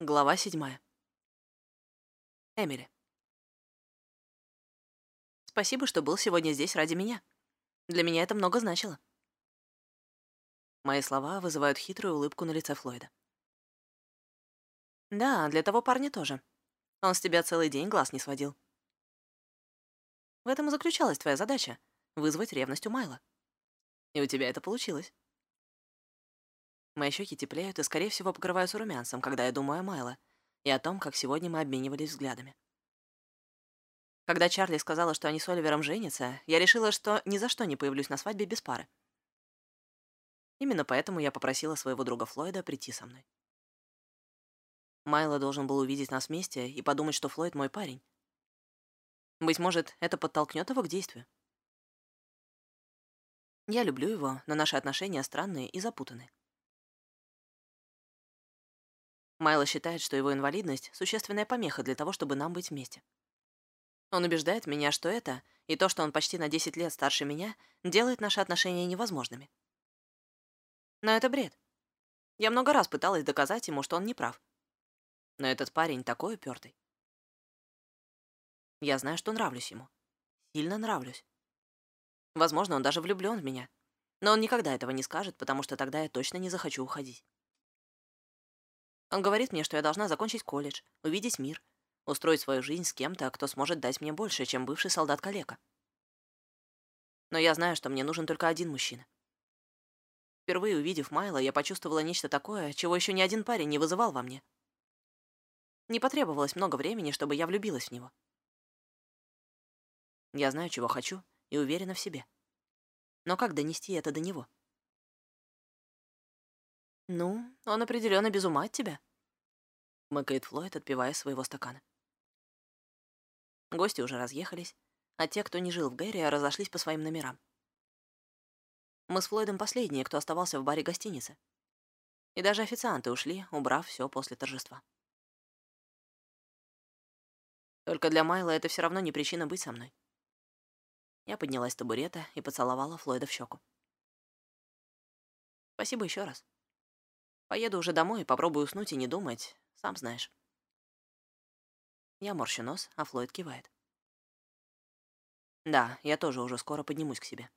Глава седьмая. Эмили. Спасибо, что был сегодня здесь ради меня. Для меня это много значило. Мои слова вызывают хитрую улыбку на лице Флойда. Да, для того парня тоже. Он с тебя целый день глаз не сводил. В этом и заключалась твоя задача — вызвать ревность у Майла. И у тебя это получилось. Мои щеки теплеют и, скорее всего, покрываются румянцем, когда я думаю о Майло и о том, как сегодня мы обменивались взглядами. Когда Чарли сказала, что они с Оливером женятся, я решила, что ни за что не появлюсь на свадьбе без пары. Именно поэтому я попросила своего друга Флойда прийти со мной. Майло должен был увидеть нас вместе и подумать, что Флойд мой парень. Быть может, это подтолкнет его к действию. Я люблю его, но наши отношения странные и запутанные. Майло считает, что его инвалидность — существенная помеха для того, чтобы нам быть вместе. Он убеждает меня, что это, и то, что он почти на 10 лет старше меня, делает наши отношения невозможными. Но это бред. Я много раз пыталась доказать ему, что он не прав. Но этот парень такой упертый. Я знаю, что нравлюсь ему. Сильно нравлюсь. Возможно, он даже влюблен в меня. Но он никогда этого не скажет, потому что тогда я точно не захочу уходить. Он говорит мне, что я должна закончить колледж, увидеть мир, устроить свою жизнь с кем-то, кто сможет дать мне больше, чем бывший солдат-калека. Но я знаю, что мне нужен только один мужчина. Впервые увидев Майла, я почувствовала нечто такое, чего еще ни один парень не вызывал во мне. Не потребовалось много времени, чтобы я влюбилась в него. Я знаю, чего хочу, и уверена в себе. Но как донести это до него? «Ну, он определенно без ума от тебя», — мыкает Флойд, отпивая своего стакана. Гости уже разъехались, а те, кто не жил в Гэри, разошлись по своим номерам. Мы с Флойдом последние, кто оставался в баре гостиницы. И даже официанты ушли, убрав все после торжества. Только для Майла это все равно не причина быть со мной. Я поднялась с табурета и поцеловала Флойда в щеку. Спасибо еще раз. Поеду уже домой, попробую уснуть и не думать, сам знаешь. Я морщу нос, а Флойд кивает. Да, я тоже уже скоро поднимусь к себе.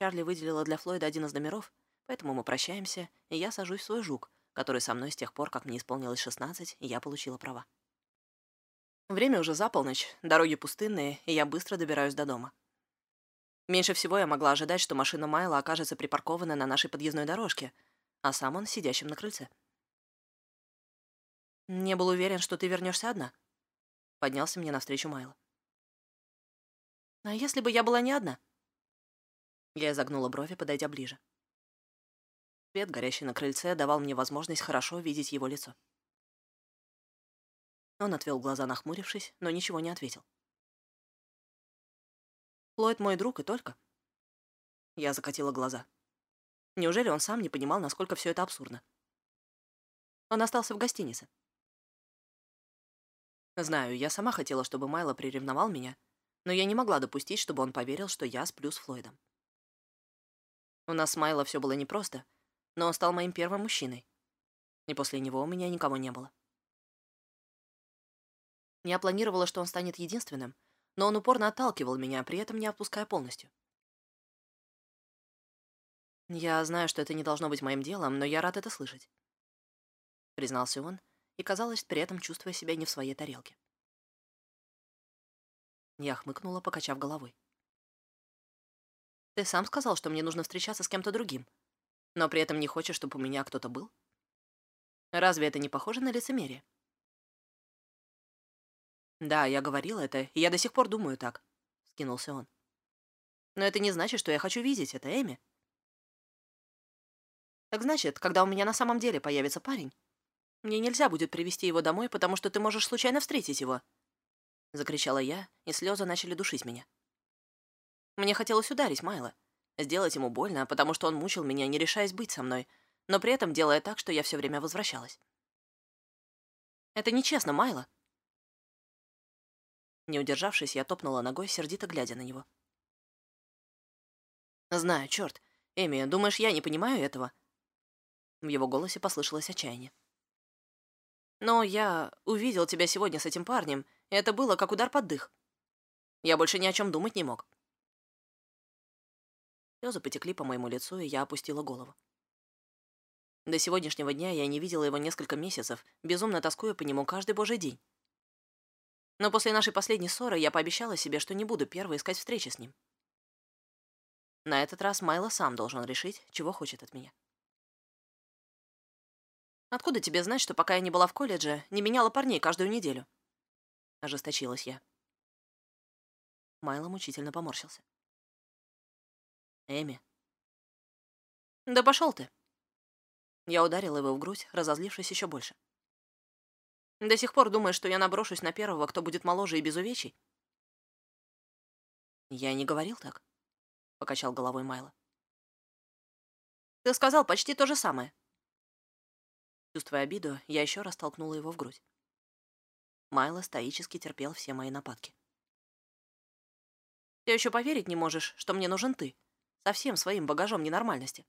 Чарли выделила для Флойда один из номеров, поэтому мы прощаемся, и я сажусь в свой жук, который со мной с тех пор, как мне исполнилось 16, и я получила права. Время уже за полночь, дороги пустынные, и я быстро добираюсь до дома. Меньше всего я могла ожидать, что машина Майла окажется припаркована на нашей подъездной дорожке, а сам он сидящим на крыльце. «Не был уверен, что ты вернешься одна», — поднялся мне навстречу Майло. «А если бы я была не одна?» Я изогнула брови, подойдя ближе. Свет, горящий на крыльце, давал мне возможность хорошо видеть его лицо. Он отвел глаза, нахмурившись, но ничего не ответил. Флойд мой друг и только. Я закатила глаза. Неужели он сам не понимал, насколько все это абсурдно? Он остался в гостинице. Знаю, я сама хотела, чтобы Майло приревновал меня, но я не могла допустить, чтобы он поверил, что я сплю с Флойдом. У нас с Майло все было непросто, но он стал моим первым мужчиной, и после него у меня никого не было. Я планировала, что он станет единственным, но он упорно отталкивал меня, при этом не отпуская полностью. «Я знаю, что это не должно быть моим делом, но я рад это слышать», — признался он, и, казалось, при этом чувствуя себя не в своей тарелке. Я хмыкнула, покачав головой. «Ты сам сказал, что мне нужно встречаться с кем-то другим, но при этом не хочешь, чтобы у меня кто-то был? Разве это не похоже на лицемерие?» «Да, я говорил это, и я до сих пор думаю так», — скинулся он. «Но это не значит, что я хочу видеть это, Эми». «Так значит, когда у меня на самом деле появится парень, мне нельзя будет привести его домой, потому что ты можешь случайно встретить его», — закричала я, и слезы начали душить меня. Мне хотелось ударить Майла, сделать ему больно, потому что он мучил меня, не решаясь быть со мной, но при этом делая так, что я все время возвращалась. «Это нечестно, Майла», не удержавшись, я топнула ногой, сердито глядя на него. «Знаю, черт. Эми, думаешь, я не понимаю этого?» В его голосе послышалось отчаяние. Но я увидел тебя сегодня с этим парнем, и это было как удар под дых. Я больше ни о чем думать не мог. Слезы потекли по моему лицу, и я опустила голову. До сегодняшнего дня я не видела его несколько месяцев, безумно тоскуя по нему каждый божий день. Но после нашей последней ссоры я пообещала себе, что не буду первой искать встречи с ним. На этот раз Майло сам должен решить, чего хочет от меня. «Откуда тебе знать, что пока я не была в колледже, не меняла парней каждую неделю?» Ожесточилась я. Майло мучительно поморщился. «Эми». «Да пошел ты!» Я ударила его в грудь, разозлившись еще больше. «До сих пор думаешь, что я наброшусь на первого, кто будет моложе и без увечий?» «Я не говорил так», — покачал головой Майло. «Ты сказал почти то же самое». Чувствуя обиду, я еще раз толкнула его в грудь. Майло стоически терпел все мои нападки. «Ты еще поверить не можешь, что мне нужен ты, со всем своим багажом ненормальности».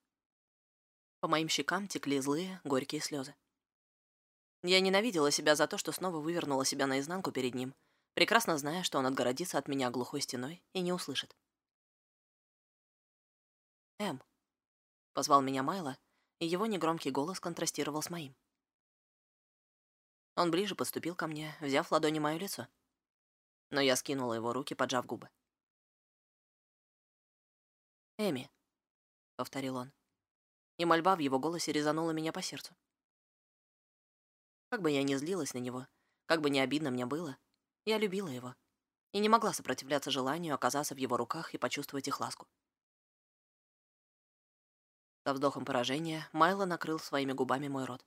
По моим щекам текли злые, горькие слезы. Я ненавидела себя за то, что снова вывернула себя наизнанку перед ним, прекрасно зная, что он отгородится от меня глухой стеной и не услышит. «Эм», — позвал меня Майло, и его негромкий голос контрастировал с моим. Он ближе подступил ко мне, взяв в ладони мое лицо. Но я скинула его руки, поджав губы. «Эми», — повторил он и мольба в его голосе резанула меня по сердцу. Как бы я ни злилась на него, как бы ни обидно мне было, я любила его и не могла сопротивляться желанию оказаться в его руках и почувствовать их ласку. Со вздохом поражения Майло накрыл своими губами мой рот.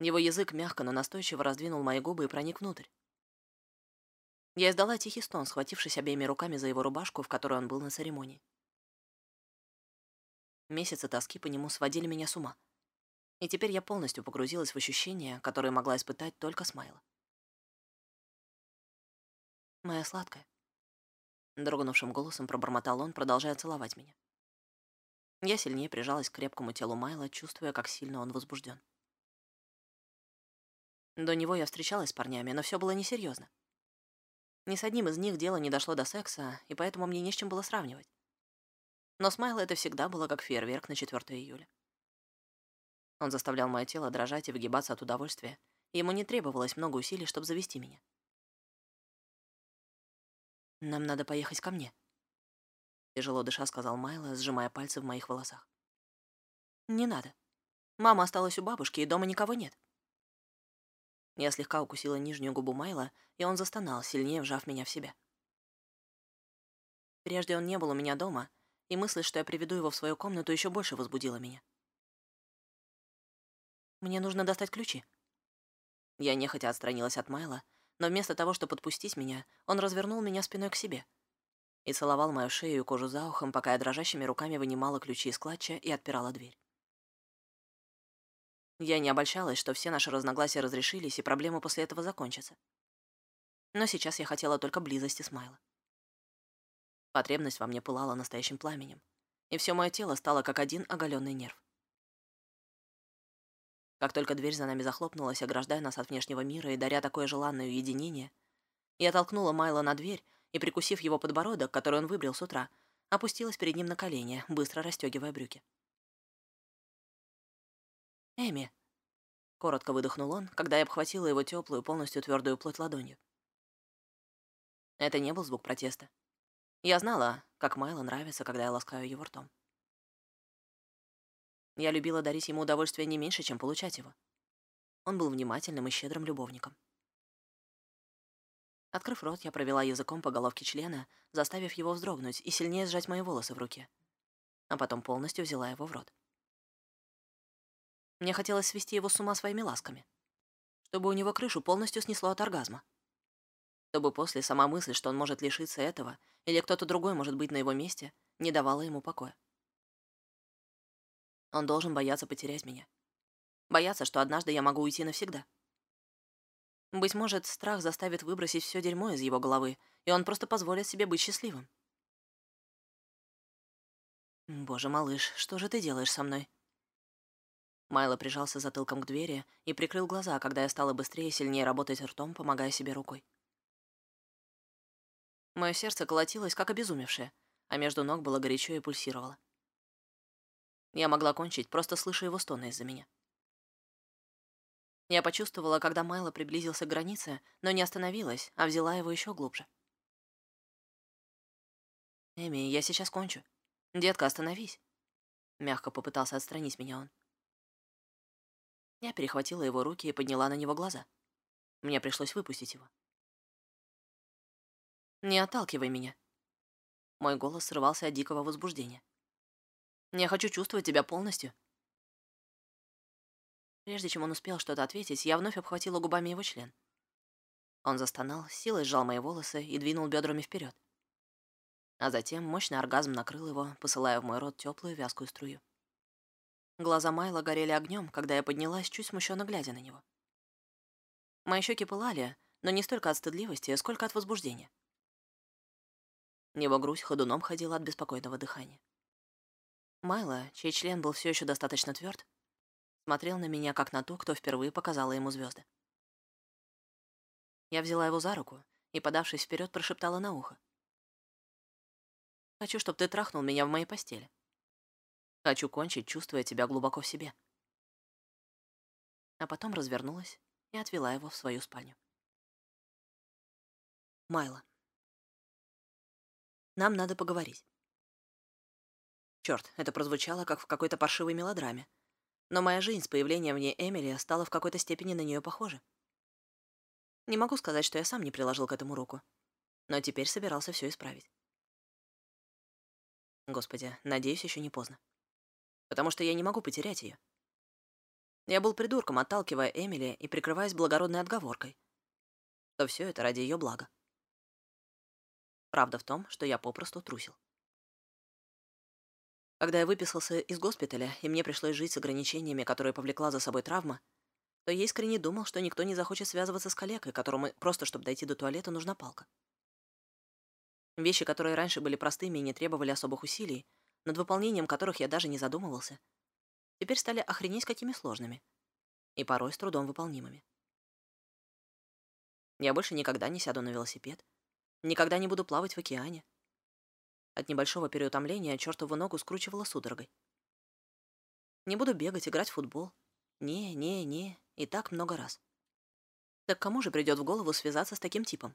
Его язык мягко, но настойчиво раздвинул мои губы и проник внутрь. Я издала тихий стон, схватившись обеими руками за его рубашку, в которой он был на церемонии. Месяцы тоски по нему сводили меня с ума. И теперь я полностью погрузилась в ощущения, которые могла испытать только Смайла. «Моя сладкая», — дрогнувшим голосом пробормотал он, продолжая целовать меня. Я сильнее прижалась к крепкому телу Майла, чувствуя, как сильно он возбужден. До него я встречалась с парнями, но все было несерьезно. Ни с одним из них дело не дошло до секса, и поэтому мне не с чем было сравнивать. Но Смайла это всегда было как фейерверк на 4 июля. Он заставлял мое тело дрожать и выгибаться от удовольствия, ему не требовалось много усилий, чтобы завести меня. «Нам надо поехать ко мне», — тяжело дыша сказал Майло, сжимая пальцы в моих волосах. «Не надо. Мама осталась у бабушки, и дома никого нет». Я слегка укусила нижнюю губу Майла, и он застонал, сильнее вжав меня в себя. Прежде он не был у меня дома, и мысль, что я приведу его в свою комнату, еще больше возбудила меня. «Мне нужно достать ключи». Я нехотя отстранилась от Майла, но вместо того, чтобы подпустить меня, он развернул меня спиной к себе и целовал мою шею и кожу за ухом, пока я дрожащими руками вынимала ключи из клатча и отпирала дверь. Я не обольщалась, что все наши разногласия разрешились, и проблемы после этого закончатся. Но сейчас я хотела только близости с Майло. Потребность во мне пылала настоящим пламенем, и все мое тело стало как один оголенный нерв. Как только дверь за нами захлопнулась, ограждая нас от внешнего мира и даря такое желанное уединение, я толкнула Майла на дверь и, прикусив его подбородок, который он выбрил с утра, опустилась перед ним на колени, быстро расстегивая брюки. «Эми», — коротко выдохнул он, когда я обхватила его теплую, полностью твердую плоть ладонью. Это не был звук протеста. Я знала, как Майло нравится, когда я ласкаю его ртом. Я любила дарить ему удовольствие не меньше, чем получать его. Он был внимательным и щедрым любовником. Открыв рот, я провела языком по головке члена, заставив его вздрогнуть и сильнее сжать мои волосы в руке. А потом полностью взяла его в рот. Мне хотелось свести его с ума своими ласками, чтобы у него крышу полностью снесло от оргазма чтобы после сама мысль, что он может лишиться этого, или кто-то другой может быть на его месте, не давала ему покоя. Он должен бояться потерять меня. Бояться, что однажды я могу уйти навсегда. Быть может, страх заставит выбросить все дерьмо из его головы, и он просто позволит себе быть счастливым. Боже, малыш, что же ты делаешь со мной? Майло прижался затылком к двери и прикрыл глаза, когда я стала быстрее и сильнее работать ртом, помогая себе рукой. Мое сердце колотилось, как обезумевшее, а между ног было горячо и пульсировало. Я могла кончить, просто слыша его стоны из-за меня. Я почувствовала, когда Майло приблизился к границе, но не остановилась, а взяла его еще глубже. «Эми, я сейчас кончу. Детка, остановись!» Мягко попытался отстранить меня он. Я перехватила его руки и подняла на него глаза. Мне пришлось выпустить его. «Не отталкивай меня». Мой голос срывался от дикого возбуждения. «Я хочу чувствовать тебя полностью». Прежде чем он успел что-то ответить, я вновь обхватила губами его член. Он застонал, силой сжал мои волосы и двинул бедрами вперед. А затем мощный оргазм накрыл его, посылая в мой рот теплую вязкую струю. Глаза Майла горели огнем, когда я поднялась, чуть смущенно глядя на него. Мои щеки пылали, но не столько от стыдливости, сколько от возбуждения. Его грудь ходуном ходила от беспокойного дыхания. Майло, чей член был все еще достаточно тверд, смотрел на меня, как на ту, кто впервые показала ему звезды. Я взяла его за руку и, подавшись вперед, прошептала на ухо. «Хочу, чтобы ты трахнул меня в моей постели. Хочу кончить, чувствуя тебя глубоко в себе. А потом развернулась и отвела его в свою спальню. Майло. Нам надо поговорить. Черт, это прозвучало, как в какой-то паршивой мелодраме. Но моя жизнь с появлением в ней Эмили стала в какой-то степени на нее похожа. Не могу сказать, что я сам не приложил к этому руку. Но теперь собирался все исправить. Господи, надеюсь, еще не поздно потому что я не могу потерять ее. Я был придурком, отталкивая Эмили и прикрываясь благородной отговоркой, что все это ради ее блага. Правда в том, что я попросту трусил. Когда я выписался из госпиталя, и мне пришлось жить с ограничениями, которые повлекла за собой травма, то я искренне думал, что никто не захочет связываться с коллегой, которому просто, чтобы дойти до туалета, нужна палка. Вещи, которые раньше были простыми и не требовали особых усилий, над выполнением которых я даже не задумывался, теперь стали охренеть какими сложными и порой с трудом выполнимыми. Я больше никогда не сяду на велосипед, никогда не буду плавать в океане. От небольшого переутомления чертову ногу скручивала судорогой. Не буду бегать, играть в футбол. Не, не, не, и так много раз. Так кому же придет в голову связаться с таким типом?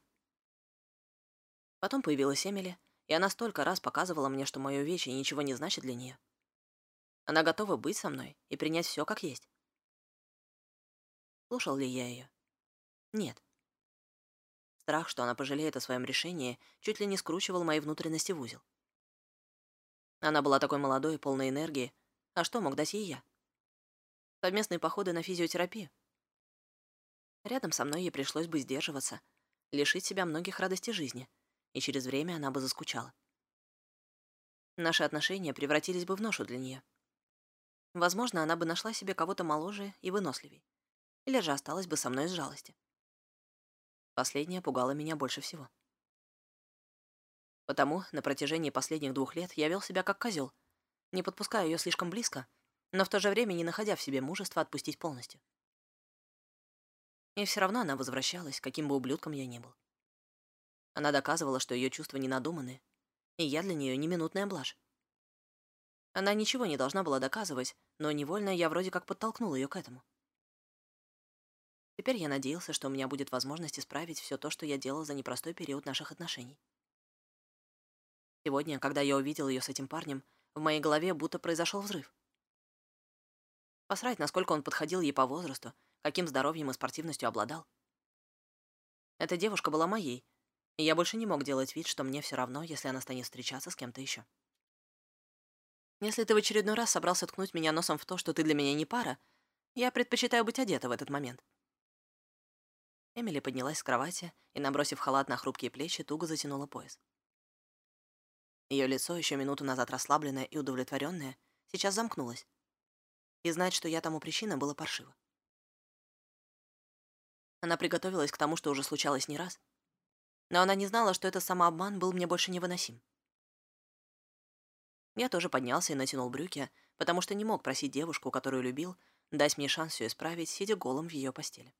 Потом появилась Эмили, и она столько раз показывала мне, что мое вещи ничего не значит для нее. Она готова быть со мной и принять все как есть. Слушал ли я ее? Нет. Страх, что она пожалеет о своем решении, чуть ли не скручивал мои внутренности в узел. Она была такой молодой и полной энергии, а что мог дать ей я? Совместные походы на физиотерапию. Рядом со мной ей пришлось бы сдерживаться, лишить себя многих радостей жизни — и через время она бы заскучала. Наши отношения превратились бы в ношу для нее. Возможно, она бы нашла себе кого-то моложе и выносливей. Или же осталась бы со мной из жалости. Последнее пугало меня больше всего. Потому на протяжении последних двух лет я вел себя как козел, не подпуская ее слишком близко, но в то же время не находя в себе мужества отпустить полностью. И все равно она возвращалась, каким бы ублюдком я ни был. Она доказывала, что ее чувства не надуманы, и я для нее не минутная блажь. Она ничего не должна была доказывать, но невольно я вроде как подтолкнул ее к этому. Теперь я надеялся, что у меня будет возможность исправить все то, что я делал за непростой период наших отношений. Сегодня, когда я увидел ее с этим парнем, в моей голове будто произошел взрыв. Посрать, насколько он подходил ей по возрасту, каким здоровьем и спортивностью обладал. Эта девушка была моей, и я больше не мог делать вид, что мне все равно, если она станет встречаться с кем-то еще. Если ты в очередной раз собрался ткнуть меня носом в то, что ты для меня не пара, я предпочитаю быть одета в этот момент. Эмили поднялась с кровати и, набросив халат на хрупкие плечи, туго затянула пояс. Ее лицо, еще минуту назад расслабленное и удовлетворенное, сейчас замкнулось. И знать, что я тому причина, было паршиво. Она приготовилась к тому, что уже случалось не раз, но она не знала, что этот самообман был мне больше невыносим. Я тоже поднялся и натянул брюки, потому что не мог просить девушку, которую любил, дать мне шанс все исправить, сидя голым в ее постели.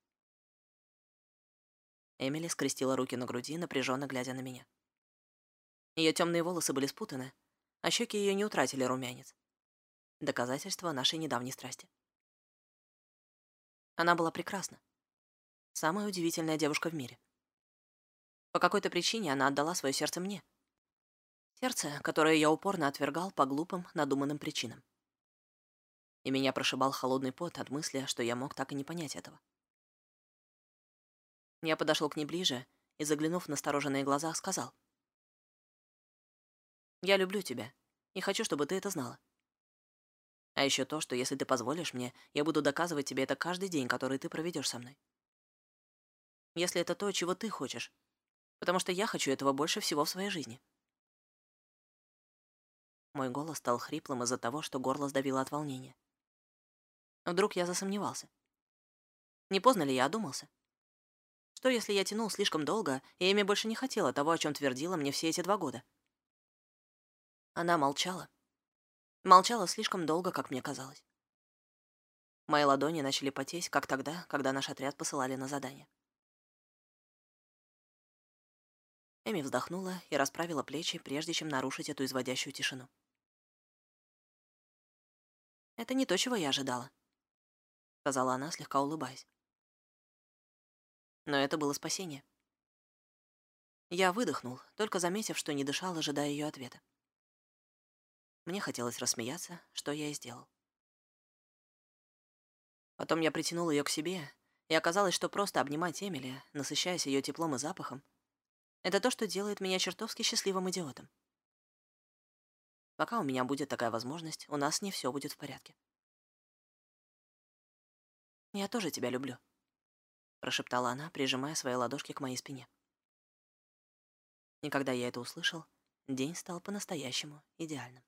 Эмили скрестила руки на груди, напряженно глядя на меня. Ее темные волосы были спутаны, а щеки ее не утратили румянец. Доказательство нашей недавней страсти. Она была прекрасна. Самая удивительная девушка в мире. По какой-то причине она отдала свое сердце мне. Сердце, которое я упорно отвергал по глупым, надуманным причинам. И меня прошибал холодный пот от мысли, что я мог так и не понять этого. Я подошел к ней ближе и, заглянув в настороженные глаза, сказал. «Я люблю тебя и хочу, чтобы ты это знала. А еще то, что если ты позволишь мне, я буду доказывать тебе это каждый день, который ты проведешь со мной. Если это то, чего ты хочешь, потому что я хочу этого больше всего в своей жизни». Мой голос стал хриплым из-за того, что горло сдавило от волнения. Вдруг я засомневался. Не поздно ли я одумался? Что, если я тянул слишком долго, и Эми больше не хотела того, о чем твердила мне все эти два года? Она молчала. Молчала слишком долго, как мне казалось. Мои ладони начали потеть, как тогда, когда наш отряд посылали на задание. Эми вздохнула и расправила плечи, прежде чем нарушить эту изводящую тишину. «Это не то, чего я ожидала», — сказала она, слегка улыбаясь но это было спасение. Я выдохнул, только заметив, что не дышал, ожидая ее ответа. Мне хотелось рассмеяться, что я и сделал. Потом я притянул ее к себе, и оказалось, что просто обнимать Эмили, насыщаясь ее теплом и запахом, это то, что делает меня чертовски счастливым идиотом. Пока у меня будет такая возможность, у нас не все будет в порядке. Я тоже тебя люблю. — прошептала она, прижимая свои ладошки к моей спине. И когда я это услышал, день стал по-настоящему идеальным.